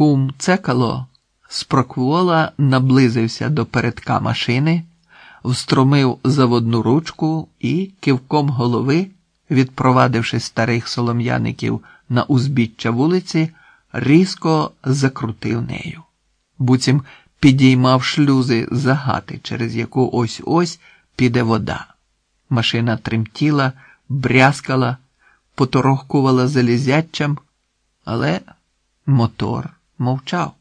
Кум цекало з проквола наблизився до передка машини, встромив заводну ручку і кивком голови, відпровадивши старих солом'яників на узбіччя вулиці, різко закрутив нею. Буцім підіймав шлюзи загати, через яку ось ось піде вода. Машина тремтіла, брязкала, поторохкувала залізячам, але мотор мовчав.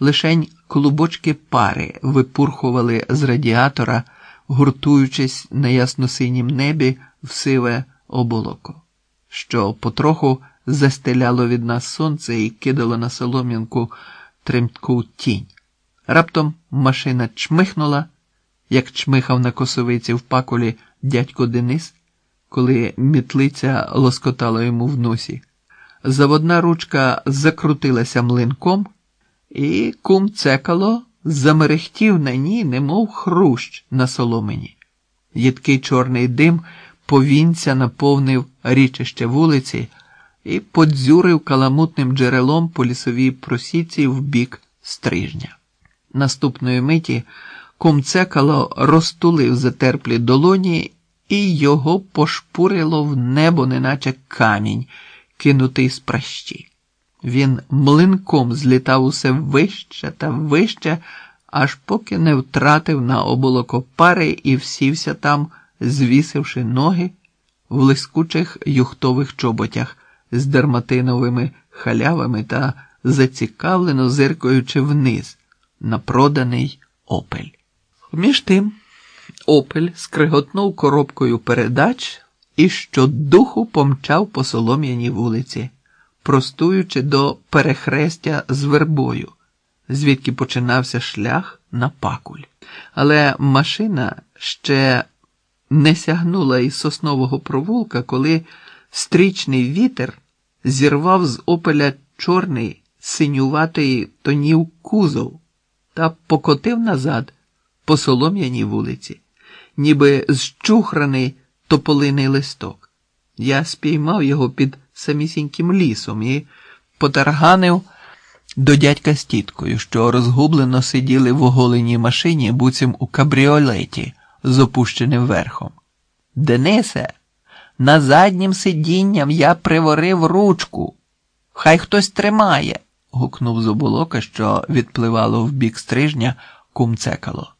Лишень клубочки пари випурхували з радіатора, гуртуючись на ясно-синім небі в сиве оболоко, що потроху застеляло від нас сонце і кидало на солом'янку тремтку тінь. Раптом машина чмихнула, як чмихав на косовиці в пакулі дядько Денис, коли мітлиця лоскотала йому в носі. Заводна ручка закрутилася млинком, і кум цекало замерехтів на ній, немов хрущ на соломині. Їдкий чорний дим повінця наповнив річище вулиці і подзюрив каламутним джерелом по лісовій просіці в бік стрижня. Наступної миті кум цекало розтулив затерплі долоні, і його пошпурило в небо, неначе камінь кинутий з пращі. Він млинком злітав усе вище та вище, аж поки не втратив на оболоко пари і всівся там, звісивши ноги в лискучих юхтових чоботях з дерматиновими халявами та зацікавлено зиркаючи вниз на проданий опель. Між тим опель скриготнув коробкою передач і щодуху помчав по солом'яній вулиці, простуючи до перехрестя з вербою, звідки починався шлях на пакуль. Але машина ще не сягнула із соснового провулка, коли стрічний вітер зірвав з опеля чорний синюватий тонів кузов та покотив назад по солом'яній вулиці, ніби зчухраний тополиний листок. Я спіймав його під самісіньким лісом і потарганив до дядька з тіткою, що розгублено сиділи в оголеній машині, буцім у кабріолеті з опущеним верхом. Денисе, на заднім сидінням я приворив ручку. Хай хтось тримає. гукнув з оболока, що відпливало в бік стрижня, кумцекало.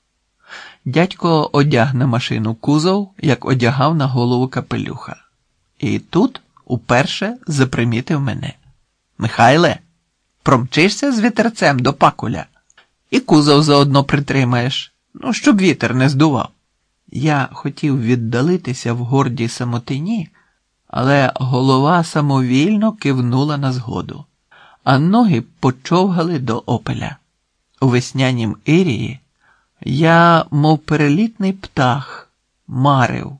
Дядько одяг на машину кузов, як одягав на голову капелюха. І тут уперше запримітив мене. Михайле, промчишся з вітерцем до пакуля, і кузов заодно притримаєш, ну, щоб вітер не здував. Я хотів віддалитися в гордій самотині, але голова самовільно кивнула на згоду, а ноги почовгали до опеля. У веснянім ірії. Я, мов перелітний птах, марив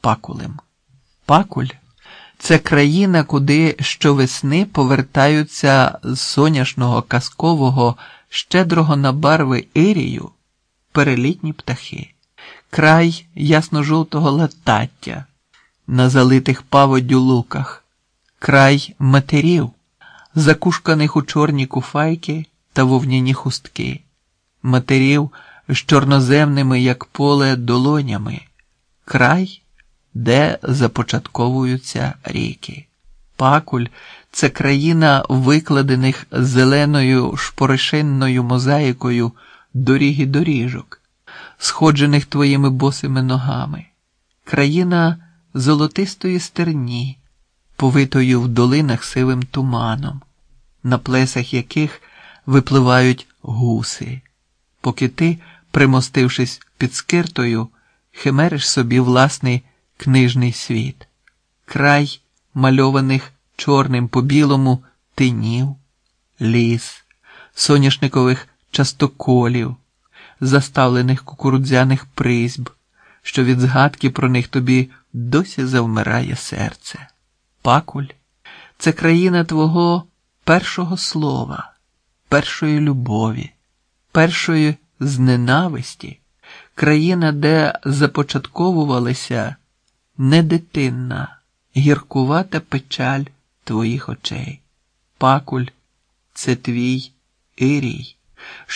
пакулем. Пакуль це країна, куди щовесни повертаються з соняшного казкового, щедрого на барви Ірію перелітні птахи, край ясно-жовтого латаття на залитих паводдю луках, край матерів, закушканих у чорні куфайки та вовняні хустки, матерів з чорноземними, як поле, долонями, край, де започатковуються ріки. Пакуль це країна викладених зеленою шпоришинною мозаїкою доріг і доріжок, сходжених твоїми босими ногами, країна золотистої стерні, повитою в долинах сивим туманом, на плесах яких випливають гуси, поки ти примостившись під скиртою, химериш собі власний книжний світ, край мальованих чорним по білому тинів, ліс, соняшникових частоколів, заставлених кукурудзяних призьб, що від згадки про них тобі досі завмирає серце. Пакуль це країна твого першого слова, першої любові, першої з ненависті, країна, де започатковувалася недитинна, гіркувата печаль твоїх очей. Пакуль це твій Ірій